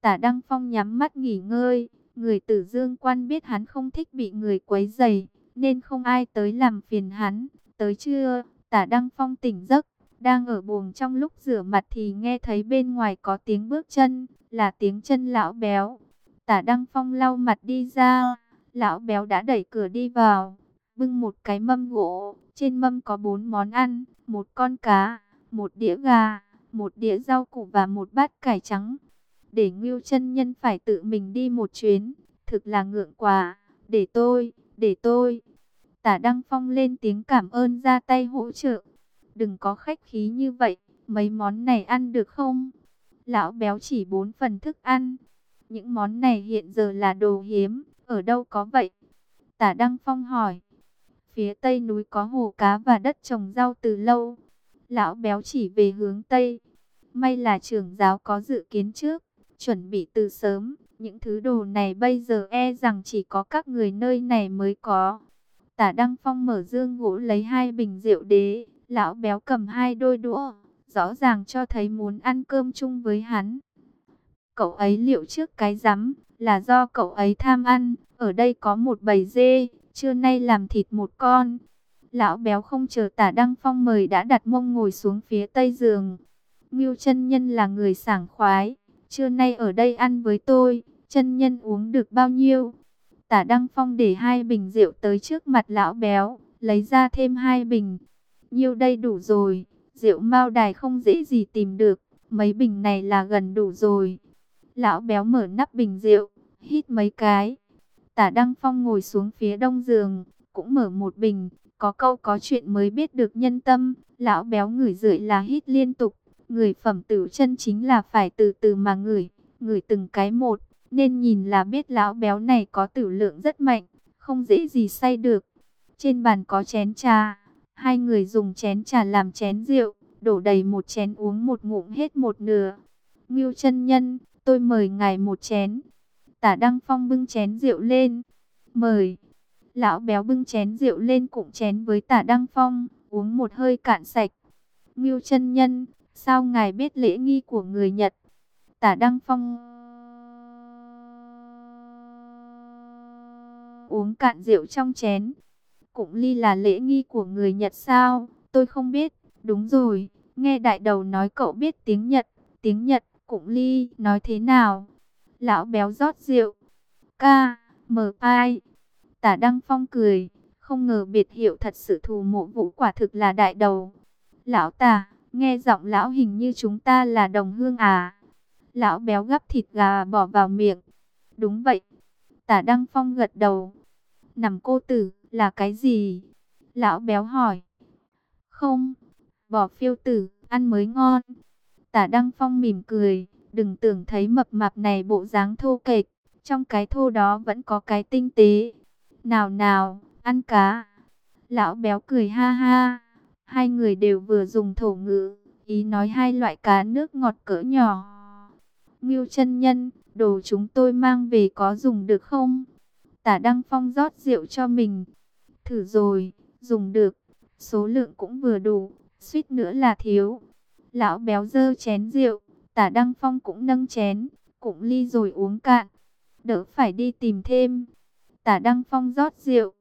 Tả Đăng Phong nhắm mắt nghỉ ngơi, người tử dương quan biết hắn không thích bị người quấy dày, nên không ai tới làm phiền hắn. Tới trưa, tả Đăng Phong tỉnh giấc, đang ở buồng trong lúc rửa mặt thì nghe thấy bên ngoài có tiếng bước chân, là tiếng chân lão béo. Tả Đăng Phong lau mặt đi ra, lão béo đã đẩy cửa đi vào, bưng một cái mâm gỗ, trên mâm có bốn món ăn, một con cá, một đĩa gà, một đĩa rau củ và một bát cải trắng. Để Ngưu chân Nhân phải tự mình đi một chuyến, thực là ngượng quá, để tôi, để tôi. Tả Đăng Phong lên tiếng cảm ơn ra tay hỗ trợ. Đừng có khách khí như vậy, mấy món này ăn được không? Lão béo chỉ bốn phần thức ăn. Những món này hiện giờ là đồ hiếm, ở đâu có vậy? Tả Đăng Phong hỏi. Phía tây núi có hồ cá và đất trồng rau từ lâu. Lão béo chỉ về hướng tây. May là trưởng giáo có dự kiến trước, chuẩn bị từ sớm. Những thứ đồ này bây giờ e rằng chỉ có các người nơi này mới có. Tả Đăng Phong mở dương gỗ lấy hai bình rượu đế. Lão béo cầm hai đôi đũa, rõ ràng cho thấy muốn ăn cơm chung với hắn. Cậu ấy liệu trước cái rắm là do cậu ấy tham ăn, ở đây có một bầy dê, trưa nay làm thịt một con. Lão béo không chờ tả Đăng Phong mời đã đặt mông ngồi xuống phía tây giường. Ngưu chân nhân là người sảng khoái, trưa nay ở đây ăn với tôi, chân nhân uống được bao nhiêu? Tả Đăng Phong để hai bình rượu tới trước mặt lão béo, lấy ra thêm hai bình. Nhiêu đây đủ rồi, rượu mao đài không dễ gì tìm được, mấy bình này là gần đủ rồi. Lão béo mở nắp bình rượu, hít mấy cái. Tả Đăng Phong ngồi xuống phía đông giường, cũng mở một bình, có câu có chuyện mới biết được nhân tâm. Lão béo ngửi rưỡi là hít liên tục, người phẩm tử chân chính là phải từ từ mà ngửi, ngửi từng cái một, nên nhìn là biết lão béo này có tử lượng rất mạnh, không dễ gì say được. Trên bàn có chén trà, hai người dùng chén trà làm chén rượu, đổ đầy một chén uống một ngụm hết một nửa. Ngưu chân nhân, tôi mời ngài một chén. Tả Đăng Phong bưng chén rượu lên. Mời. Lão béo bưng chén rượu lên cụng chén với tả Đăng Phong, uống một hơi cạn sạch. Ngưu chân nhân, sao ngài biết lễ nghi của người Nhật? Tả Đăng Phong uống cạn rượu trong chén. Cụng ly là lễ nghi của người Nhật sao? Tôi không biết. Đúng rồi, nghe đại đầu nói cậu biết tiếng Nhật. Tiếng Nhật, cụng ly, nói thế nào? Lão béo rót rượu. Ca, mờ ai? Tả Đăng Phong cười. Không ngờ biệt hiệu thật sự thù mộ vũ quả thực là đại đầu. Lão tả, nghe giọng lão hình như chúng ta là đồng hương à? Lão béo gắp thịt gà bỏ vào miệng. Đúng vậy. Tả Đăng Phong gật đầu. Nằm cô tử, là cái gì? Lão béo hỏi. Không, bỏ phiêu tử, ăn mới ngon. Tả Đăng Phong mỉm cười, đừng tưởng thấy mập mạp này bộ dáng thô kệch, trong cái thô đó vẫn có cái tinh tế. Nào nào, ăn cá. Lão béo cười ha ha. Hai người đều vừa dùng thổ ngữ, ý nói hai loại cá nước ngọt cỡ nhỏ. Ngưu chân nhân, đồ chúng tôi mang về có dùng được không? Tả Đăng Phong rót rượu cho mình. Thử rồi, dùng được. Số lượng cũng vừa đủ, suýt nữa là thiếu. Lão béo dơ chén rượu, tả Đăng Phong cũng nâng chén, cũng ly rồi uống cạn. Đỡ phải đi tìm thêm. Tả Đăng Phong rót rượu.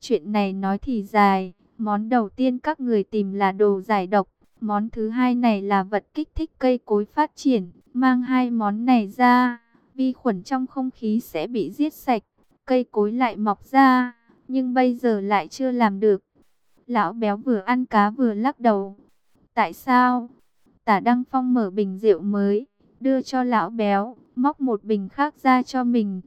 Chuyện này nói thì dài. Món đầu tiên các người tìm là đồ giải độc. Món thứ hai này là vật kích thích cây cối phát triển. Mang hai món này ra vi khuẩn trong không khí sẽ bị giết sạch, cây cối lại mọc ra, nhưng bây giờ lại chưa làm được. Lão béo vừa ăn cá vừa lắc đầu. Tại sao? Tả Đăng Phong mở bình rượu mới, đưa cho lão béo, móc một bình khác ra cho mình.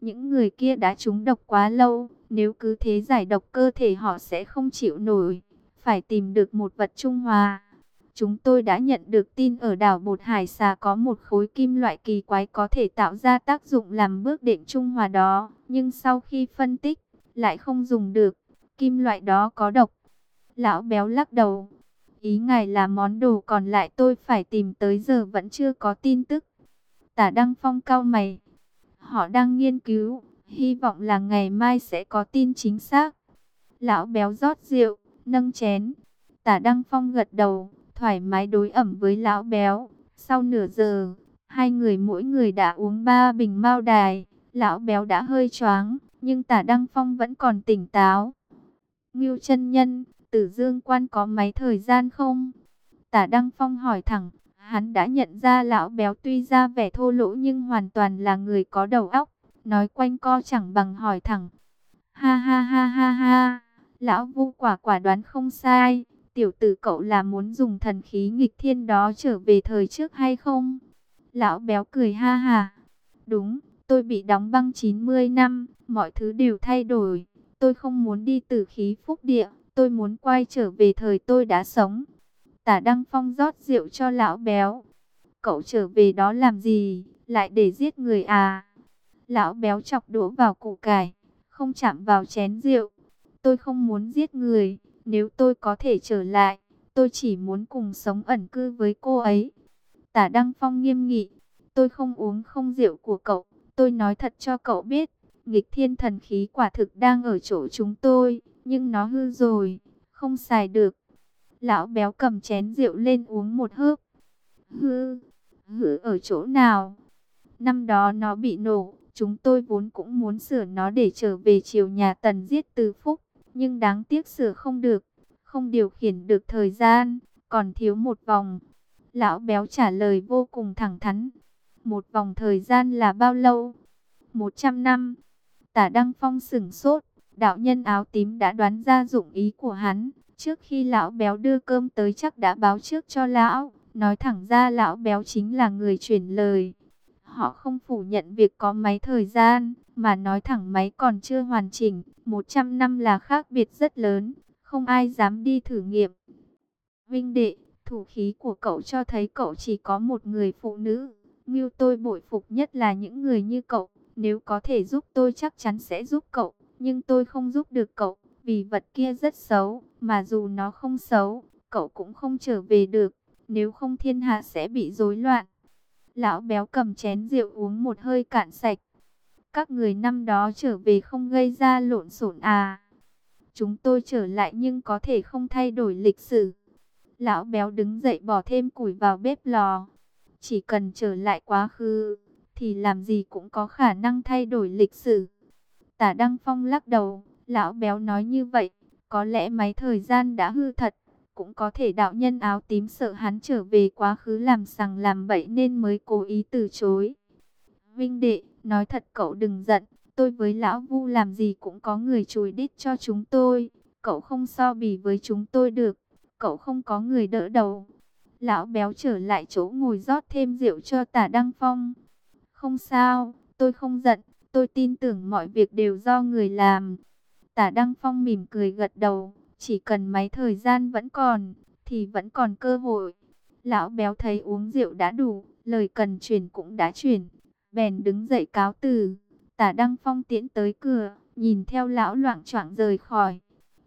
Những người kia đã trúng độc quá lâu, nếu cứ thế giải độc cơ thể họ sẽ không chịu nổi. Phải tìm được một vật trung hòa. Chúng tôi đã nhận được tin ở đảo Bột Hải Xà có một khối kim loại kỳ quái có thể tạo ra tác dụng làm bước đệm trung hòa đó. Nhưng sau khi phân tích, lại không dùng được. Kim loại đó có độc. Lão béo lắc đầu. Ý ngài là món đồ còn lại tôi phải tìm tới giờ vẫn chưa có tin tức. Tả Đăng Phong cao mày. Họ đang nghiên cứu, hy vọng là ngày mai sẽ có tin chính xác. Lão béo rót rượu, nâng chén. Tả Đăng Phong gật đầu, thoải mái đối ẩm với lão béo. Sau nửa giờ, hai người mỗi người đã uống ba bình mao đài. Lão béo đã hơi choáng, nhưng tả Đăng Phong vẫn còn tỉnh táo. Ngưu chân nhân, tử dương quan có máy thời gian không? Tả Đăng Phong hỏi thẳng, hắn đã nhận ra lão béo tuy ra vẻ thô lỗ nhưng hoàn toàn là người có đầu óc, nói quanh co chẳng bằng hỏi thẳng. Ha ha ha ha ha, lão vu quả quả đoán không sai, tiểu tử cậu là muốn dùng thần khí nghịch thiên đó trở về thời trước hay không? Lão béo cười ha ha, đúng, tôi bị đóng băng 90 năm, mọi thứ đều thay đổi, tôi không muốn đi từ khí phúc địa tôi muốn quay trở về thời tôi đã sống. Tả Đăng Phong rót rượu cho lão béo. Cậu trở về đó làm gì, lại để giết người à? Lão béo chọc đũa vào củ cải, không chạm vào chén rượu. Tôi không muốn giết người, nếu tôi có thể trở lại, tôi chỉ muốn cùng sống ẩn cư với cô ấy. Tả Đăng Phong nghiêm nghị, tôi không uống không rượu của cậu, tôi nói thật cho cậu biết, nghịch thiên thần khí quả thực đang ở chỗ chúng tôi nhưng nó hư rồi, không xài được. Lão béo cầm chén rượu lên uống một hớp. Hư, hư ở chỗ nào? Năm đó nó bị nổ, chúng tôi vốn cũng muốn sửa nó để trở về chiều nhà tần giết từ phúc, nhưng đáng tiếc sửa không được, không điều khiển được thời gian, còn thiếu một vòng. Lão béo trả lời vô cùng thẳng thắn. Một vòng thời gian là bao lâu? Một trăm năm. Tả Đăng Phong sửng sốt, Đạo nhân áo tím đã đoán ra dụng ý của hắn. Trước khi lão béo đưa cơm tới chắc đã báo trước cho lão. Nói thẳng ra lão béo chính là người chuyển lời. Họ không phủ nhận việc có máy thời gian, mà nói thẳng máy còn chưa hoàn chỉnh. 100 năm là khác biệt rất lớn, không ai dám đi thử nghiệm. Vinh đệ, thủ khí của cậu cho thấy cậu chỉ có một người phụ nữ. Ngưu tôi bội phục nhất là những người như cậu. Nếu có thể giúp tôi chắc chắn sẽ giúp cậu nhưng tôi không giúp được cậu, vì vật kia rất xấu, mà dù nó không xấu, cậu cũng không trở về được, nếu không thiên hạ sẽ bị rối loạn. Lão béo cầm chén rượu uống một hơi cạn sạch. Các người năm đó trở về không gây ra lộn xộn à. Chúng tôi trở lại nhưng có thể không thay đổi lịch sử. Lão béo đứng dậy bỏ thêm củi vào bếp lò. Chỉ cần trở lại quá khứ, thì làm gì cũng có khả năng thay đổi lịch sử. Tả Đăng Phong lắc đầu, lão béo nói như vậy, có lẽ máy thời gian đã hư thật, cũng có thể đạo nhân áo tím sợ hắn trở về quá khứ làm sằng làm bậy nên mới cố ý từ chối. Vinh đệ, nói thật cậu đừng giận, tôi với lão vu làm gì cũng có người chùi đít cho chúng tôi, cậu không so bì với chúng tôi được, cậu không có người đỡ đầu. Lão béo trở lại chỗ ngồi rót thêm rượu cho tả Đăng Phong. Không sao, tôi không giận, Tôi tin tưởng mọi việc đều do người làm. Tả Đăng Phong mỉm cười gật đầu. Chỉ cần máy thời gian vẫn còn, thì vẫn còn cơ hội. Lão béo thấy uống rượu đã đủ, lời cần truyền cũng đã truyền. Bèn đứng dậy cáo từ. Tả Đăng Phong tiến tới cửa, nhìn theo lão loạn choạng rời khỏi.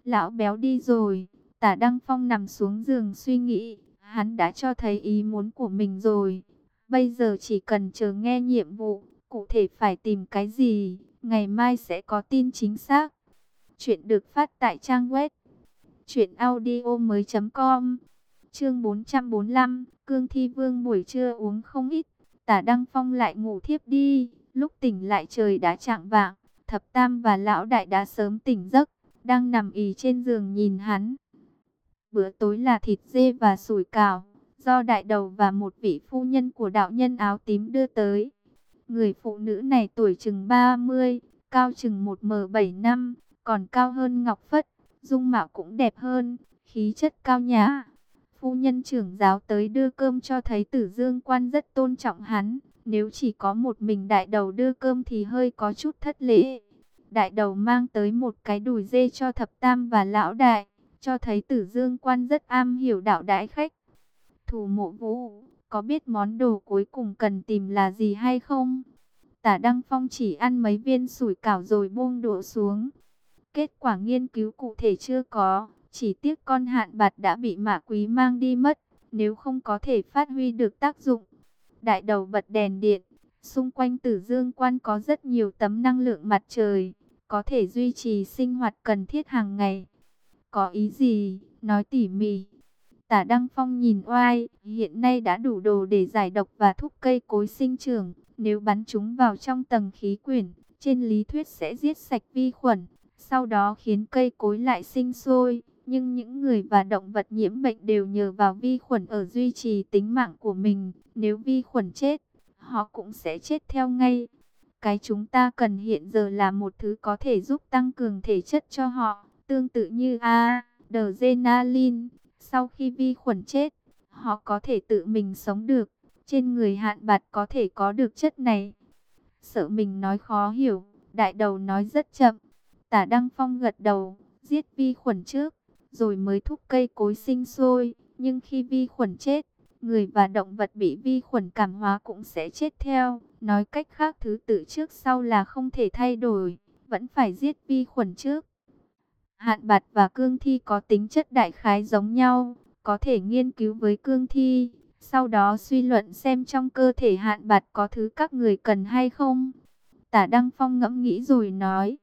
Lão béo đi rồi, tả Đăng Phong nằm xuống giường suy nghĩ. Hắn đã cho thấy ý muốn của mình rồi. Bây giờ chỉ cần chờ nghe nhiệm vụ, Cụ thể phải tìm cái gì, ngày mai sẽ có tin chính xác. Chuyện được phát tại trang web truyệnaudiomoi.com. Chương 445, Cương Thi Vương buổi trưa uống không ít, Tả Đăng Phong lại ngủ thiếp đi, lúc tỉnh lại trời đã chạng vạng, Thập Tam và lão đại đã sớm tỉnh giấc, đang nằm ì trên giường nhìn hắn. Bữa tối là thịt dê và sủi cảo, do đại đầu và một vị phu nhân của đạo nhân áo tím đưa tới. Người phụ nữ này tuổi chừng 30, cao chừng 1m7 năm, còn cao hơn Ngọc Phất, dung mạo cũng đẹp hơn, khí chất cao nhã. Phu nhân trưởng giáo tới đưa cơm cho thấy tử dương quan rất tôn trọng hắn, nếu chỉ có một mình đại đầu đưa cơm thì hơi có chút thất lễ. Đại đầu mang tới một cái đùi dê cho thập tam và lão đại, cho thấy tử dương quan rất am hiểu đạo đại khách. Thủ mộ vũ, có biết món đồ cuối cùng cần tìm là gì hay không? Tả Đăng Phong chỉ ăn mấy viên sủi cảo rồi buông đũa xuống. Kết quả nghiên cứu cụ thể chưa có, chỉ tiếc con hạn bạt đã bị mã quý mang đi mất, nếu không có thể phát huy được tác dụng. Đại đầu bật đèn điện, xung quanh tử dương quan có rất nhiều tấm năng lượng mặt trời, có thể duy trì sinh hoạt cần thiết hàng ngày. Có ý gì, nói tỉ mỉ. Tả Đăng Phong nhìn oai, hiện nay đã đủ đồ để giải độc và thúc cây cối sinh trưởng. Nếu bắn chúng vào trong tầng khí quyển, trên lý thuyết sẽ giết sạch vi khuẩn, sau đó khiến cây cối lại sinh sôi. Nhưng những người và động vật nhiễm bệnh đều nhờ vào vi khuẩn ở duy trì tính mạng của mình. Nếu vi khuẩn chết, họ cũng sẽ chết theo ngay. Cái chúng ta cần hiện giờ là một thứ có thể giúp tăng cường thể chất cho họ, tương tự như adrenaline. Sau khi vi khuẩn chết, họ có thể tự mình sống được. Trên người hạn bạt có thể có được chất này. Sợ mình nói khó hiểu, đại đầu nói rất chậm. Tả Đăng Phong gật đầu, giết vi khuẩn trước, rồi mới thúc cây cối sinh sôi. Nhưng khi vi khuẩn chết, người và động vật bị vi khuẩn cảm hóa cũng sẽ chết theo. Nói cách khác thứ tự trước sau là không thể thay đổi, vẫn phải giết vi khuẩn trước. Hạn bạt và cương thi có tính chất đại khái giống nhau, có thể nghiên cứu với cương thi, sau đó suy luận xem trong cơ thể hạn bạt có thứ các người cần hay không. Tả Đăng Phong ngẫm nghĩ rồi nói,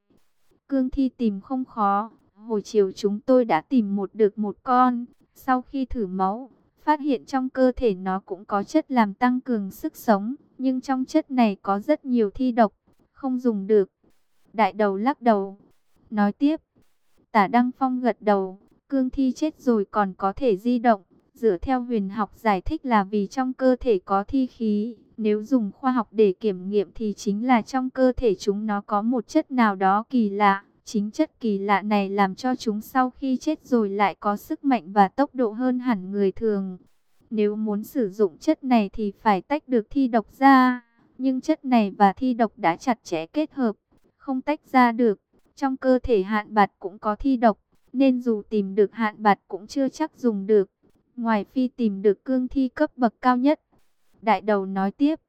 cương thi tìm không khó, hồi chiều chúng tôi đã tìm một được một con, sau khi thử máu, phát hiện trong cơ thể nó cũng có chất làm tăng cường sức sống, nhưng trong chất này có rất nhiều thi độc, không dùng được. Đại đầu lắc đầu, nói tiếp, tả Đăng Phong gật đầu, cương thi chết rồi còn có thể di động, dựa theo huyền học giải thích là vì trong cơ thể có thi khí, nếu dùng khoa học để kiểm nghiệm thì chính là trong cơ thể chúng nó có một chất nào đó kỳ lạ. Chính chất kỳ lạ này làm cho chúng sau khi chết rồi lại có sức mạnh và tốc độ hơn hẳn người thường. Nếu muốn sử dụng chất này thì phải tách được thi độc ra. Nhưng chất này và thi độc đã chặt chẽ kết hợp, không tách ra được. Trong cơ thể hạn bạt cũng có thi độc, nên dù tìm được hạn bạt cũng chưa chắc dùng được. Ngoài phi tìm được cương thi cấp bậc cao nhất. Đại đầu nói tiếp.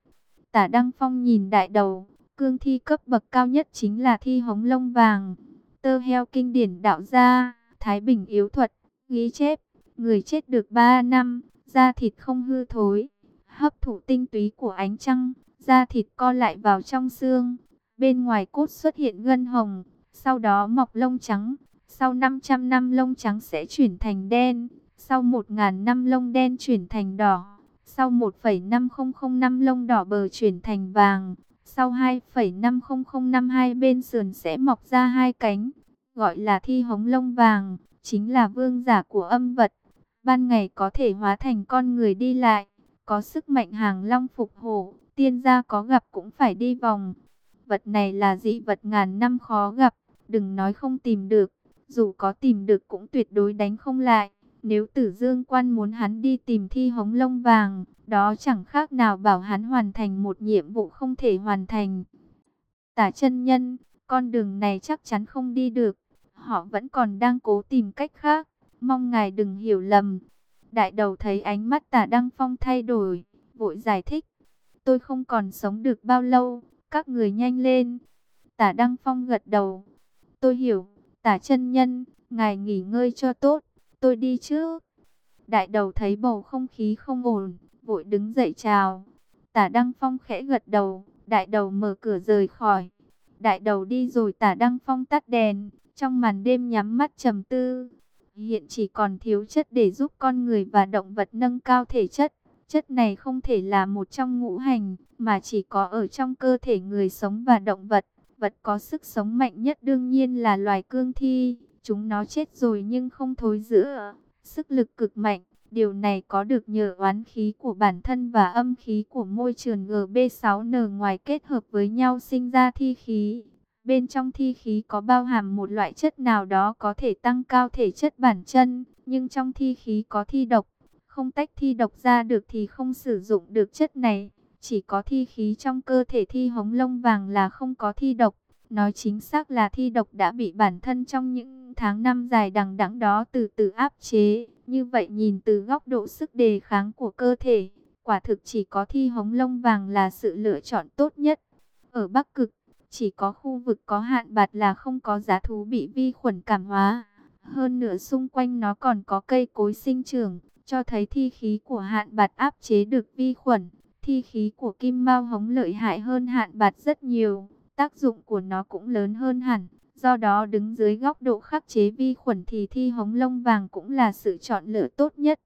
Tả Đăng Phong nhìn đại đầu. Cương thi cấp bậc cao nhất chính là thi hống lông vàng. Tơ heo kinh điển đạo gia. Thái Bình yếu thuật. Ghi chép. Người chết được 3 năm. Da thịt không hư thối. Hấp thụ tinh túy của ánh trăng. Da thịt co lại vào trong xương. Bên ngoài cốt xuất hiện gân hồng. Sau đó mọc lông trắng. Sau 500 năm lông trắng sẽ chuyển thành đen. Sau 1.000 năm lông đen chuyển thành đỏ. Sau 1,5005 năm lông đỏ bờ chuyển thành vàng. Sau 2,5005 năm hai bên sườn sẽ mọc ra hai cánh. Gọi là thi hống lông vàng. Chính là vương giả của âm vật. Ban ngày có thể hóa thành con người đi lại. Có sức mạnh hàng long phục hổ. Tiên gia có gặp cũng phải đi vòng. Vật này là dị vật ngàn năm khó gặp. Đừng nói không tìm được. Dù có tìm được cũng tuyệt đối đánh không lại. Nếu tử dương quan muốn hắn đi tìm thi hống lông vàng, đó chẳng khác nào bảo hắn hoàn thành một nhiệm vụ không thể hoàn thành. Tả chân nhân, con đường này chắc chắn không đi được. Họ vẫn còn đang cố tìm cách khác. Mong ngài đừng hiểu lầm. Đại đầu thấy ánh mắt tả Đăng Phong thay đổi, vội giải thích. Tôi không còn sống được bao lâu, các người nhanh lên. Tả Đăng Phong gật đầu. Tôi hiểu, tả chân nhân, ngài nghỉ ngơi cho tốt tôi đi trước. Đại đầu thấy bầu không khí không ổn, vội đứng dậy chào. Tả Đăng Phong khẽ gật đầu, đại đầu mở cửa rời khỏi. Đại đầu đi rồi tả Đăng Phong tắt đèn, trong màn đêm nhắm mắt trầm tư. Hiện chỉ còn thiếu chất để giúp con người và động vật nâng cao thể chất. Chất này không thể là một trong ngũ hành, mà chỉ có ở trong cơ thể người sống và động vật. Vật có sức sống mạnh nhất đương nhiên là loài cương thi. Chúng nó chết rồi nhưng không thối giữa, sức lực cực mạnh, Điều này có được nhờ oán khí của bản thân và âm khí của môi trường GB6N ngoài kết hợp với nhau sinh ra thi khí. Bên trong thi khí có bao hàm một loại chất nào đó có thể tăng cao thể chất bản chân, nhưng trong thi khí có thi độc. Không tách thi độc ra được thì không sử dụng được chất này. Chỉ có thi khí trong cơ thể thi hống lông vàng là không có thi độc. Nói chính xác là thi độc đã bị bản thân trong những tháng năm dài đằng đẵng đó từ từ áp chế. Như vậy nhìn từ góc độ sức đề kháng của cơ thể, quả thực chỉ có thi hống lông vàng là sự lựa chọn tốt nhất. Ở Bắc Cực, chỉ có khu vực có hạn bạt là không có giá thú bị vi khuẩn cảm hóa. Hơn nữa xung quanh nó còn có cây cối sinh trưởng, cho thấy thi khí của hạn bạt áp chế được vi khuẩn. Thi khí của kim mao hống lợi hại hơn hạn bạt rất nhiều, tác dụng của nó cũng lớn hơn hẳn. Do đó đứng dưới góc độ khắc chế vi khuẩn thì thi hống lông vàng cũng là sự chọn lựa tốt nhất.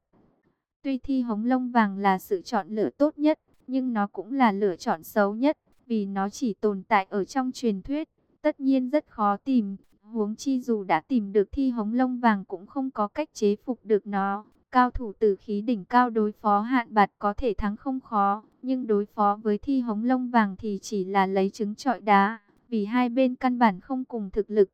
Tuy thi hống lông vàng là sự chọn lựa tốt nhất, nhưng nó cũng là lựa chọn xấu nhất, vì nó chỉ tồn tại ở trong truyền thuyết, tất nhiên rất khó tìm. Huống chi dù đã tìm được thi hống lông vàng cũng không có cách chế phục được nó. Cao thủ tử khí đỉnh cao đối phó hạn bạt có thể thắng không khó, nhưng đối phó với thi hống lông vàng thì chỉ là lấy trứng trọi đá vì hai bên căn bản không cùng thực lực.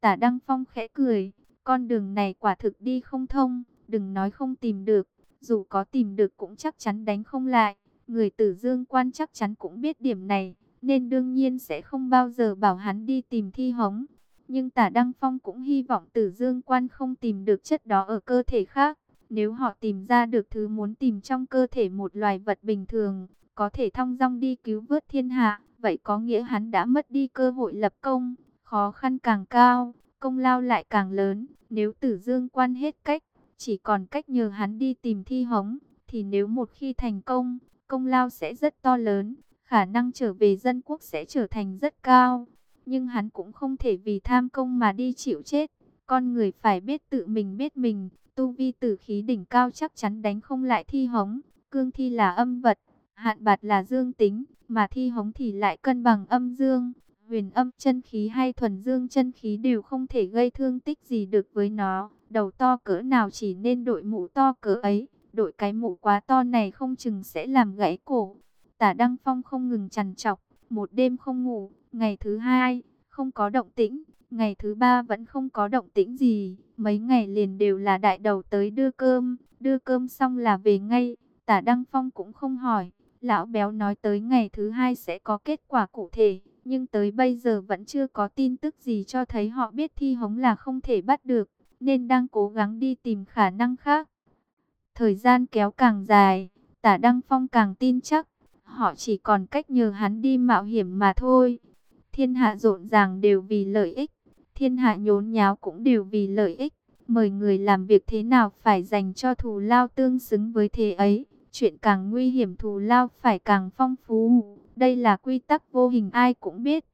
Tả Đăng Phong khẽ cười, con đường này quả thực đi không thông, đừng nói không tìm được, dù có tìm được cũng chắc chắn đánh không lại. Người tử dương quan chắc chắn cũng biết điểm này, nên đương nhiên sẽ không bao giờ bảo hắn đi tìm thi hống. Nhưng tả Đăng Phong cũng hy vọng tử dương quan không tìm được chất đó ở cơ thể khác. Nếu họ tìm ra được thứ muốn tìm trong cơ thể một loài vật bình thường, có thể thong dong đi cứu vớt thiên hạ, vậy có nghĩa hắn đã mất đi cơ hội lập công, khó khăn càng cao, công lao lại càng lớn, nếu tử dương quan hết cách, chỉ còn cách nhờ hắn đi tìm thi hống, thì nếu một khi thành công, công lao sẽ rất to lớn, khả năng trở về dân quốc sẽ trở thành rất cao, nhưng hắn cũng không thể vì tham công mà đi chịu chết, con người phải biết tự mình biết mình, tu vi tử khí đỉnh cao chắc chắn đánh không lại thi hống, cương thi là âm vật, hạn bạt là dương tính, mà thi hống thì lại cân bằng âm dương, huyền âm chân khí hay thuần dương chân khí đều không thể gây thương tích gì được với nó. Đầu to cỡ nào chỉ nên đội mũ to cỡ ấy, đội cái mũ quá to này không chừng sẽ làm gãy cổ. Tả Đăng Phong không ngừng chằn chọc, một đêm không ngủ, ngày thứ hai, không có động tĩnh, ngày thứ ba vẫn không có động tĩnh gì, mấy ngày liền đều là đại đầu tới đưa cơm, đưa cơm xong là về ngay, tả Đăng Phong cũng không hỏi, Lão béo nói tới ngày thứ hai sẽ có kết quả cụ thể, nhưng tới bây giờ vẫn chưa có tin tức gì cho thấy họ biết thi hống là không thể bắt được, nên đang cố gắng đi tìm khả năng khác. Thời gian kéo càng dài, tả Đăng Phong càng tin chắc, họ chỉ còn cách nhờ hắn đi mạo hiểm mà thôi. Thiên hạ rộn ràng đều vì lợi ích, thiên hạ nhốn nháo cũng đều vì lợi ích. Mời người làm việc thế nào phải dành cho thù lao tương xứng với thế ấy. Chuyện càng nguy hiểm thù lao phải càng phong phú. Đây là quy tắc vô hình ai cũng biết.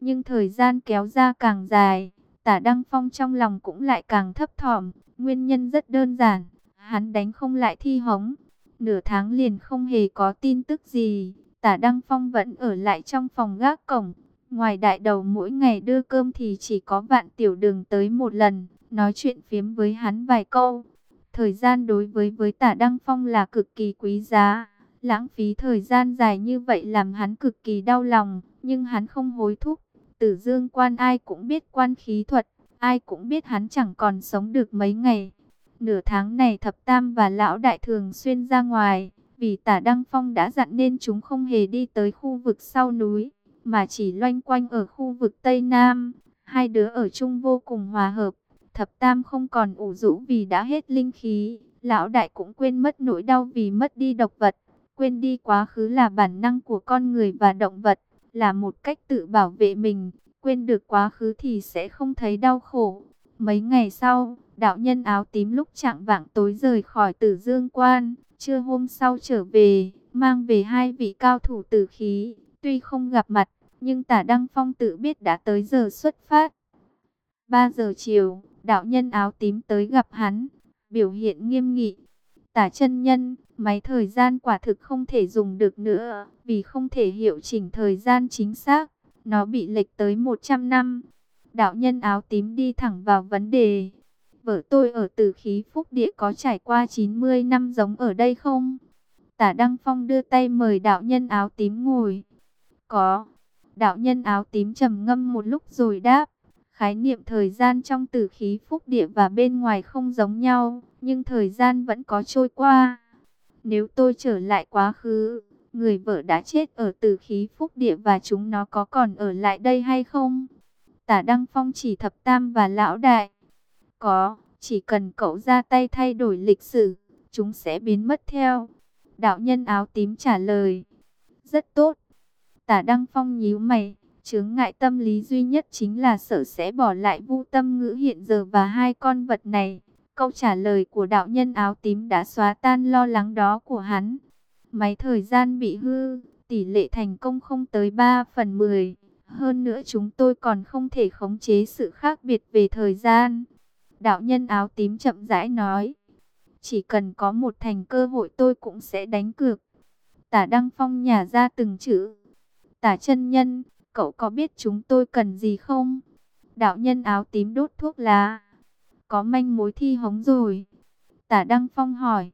Nhưng thời gian kéo ra càng dài, tả Đăng Phong trong lòng cũng lại càng thấp thỏm. Nguyên nhân rất đơn giản, hắn đánh không lại thi hống. Nửa tháng liền không hề có tin tức gì. Tả Đăng Phong vẫn ở lại trong phòng gác cổng. Ngoài đại đầu mỗi ngày đưa cơm thì chỉ có vạn tiểu đường tới một lần, nói chuyện phiếm với hắn vài câu. Thời gian đối với với tả Đăng Phong là cực kỳ quý giá. Lãng phí thời gian dài như vậy làm hắn cực kỳ đau lòng, nhưng hắn không hối thúc. Tử dương quan ai cũng biết quan khí thuật, ai cũng biết hắn chẳng còn sống được mấy ngày. Nửa tháng này thập tam và lão đại thường xuyên ra ngoài, vì tả Đăng Phong đã dặn nên chúng không hề đi tới khu vực sau núi, mà chỉ loanh quanh ở khu vực Tây Nam. Hai đứa ở chung vô cùng hòa hợp, Thập Tam không còn ủ rũ vì đã hết linh khí, lão đại cũng quên mất nỗi đau vì mất đi độc vật, quên đi quá khứ là bản năng của con người và động vật, là một cách tự bảo vệ mình, quên được quá khứ thì sẽ không thấy đau khổ. Mấy ngày sau, đạo nhân áo tím lúc trạng vạng tối rời khỏi tử dương quan, trưa hôm sau trở về, mang về hai vị cao thủ tử khí, tuy không gặp mặt, nhưng tả Đăng Phong tự biết đã tới giờ xuất phát. 3 giờ chiều, đạo nhân áo tím tới gặp hắn, biểu hiện nghiêm nghị. Tả chân nhân, máy thời gian quả thực không thể dùng được nữa, vì không thể hiệu chỉnh thời gian chính xác, nó bị lệch tới 100 năm. Đạo nhân áo tím đi thẳng vào vấn đề. vợ tôi ở tử khí phúc địa có trải qua 90 năm giống ở đây không? Tả Đăng Phong đưa tay mời đạo nhân áo tím ngồi. Có. Đạo nhân áo tím trầm ngâm một lúc rồi đáp. Khái niệm thời gian trong tử khí phúc địa và bên ngoài không giống nhau, nhưng thời gian vẫn có trôi qua. Nếu tôi trở lại quá khứ, người vợ đã chết ở tử khí phúc địa và chúng nó có còn ở lại đây hay không? Tả Đăng Phong chỉ thập tam và lão đại. Có, chỉ cần cậu ra tay thay đổi lịch sử, chúng sẽ biến mất theo. Đạo nhân áo tím trả lời. Rất tốt. Tả Đăng Phong nhíu mày. Chướng ngại tâm lý duy nhất chính là sợ sẽ bỏ lại vu tâm ngữ hiện giờ và hai con vật này. Câu trả lời của đạo nhân áo tím đã xóa tan lo lắng đó của hắn. Máy thời gian bị hư, tỷ lệ thành công không tới 3 phần 10. Hơn nữa chúng tôi còn không thể khống chế sự khác biệt về thời gian. Đạo nhân áo tím chậm rãi nói. Chỉ cần có một thành cơ hội tôi cũng sẽ đánh cược. Tả Đăng Phong nhả ra từng chữ. Tả chân nhân, cậu có biết chúng tôi cần gì không? Đạo nhân áo tím đốt thuốc lá. Có manh mối thi hống rồi. Tả Đăng Phong hỏi.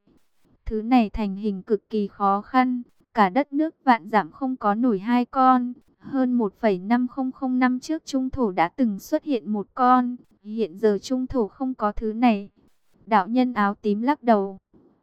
Thứ này thành hình cực kỳ khó khăn. Cả đất nước vạn giảm không có nổi hai con. Hơn 1,5005 năm trước Trung Thổ đã từng xuất hiện một con. Hiện giờ Trung Thổ không có thứ này. Đạo nhân áo tím lắc đầu.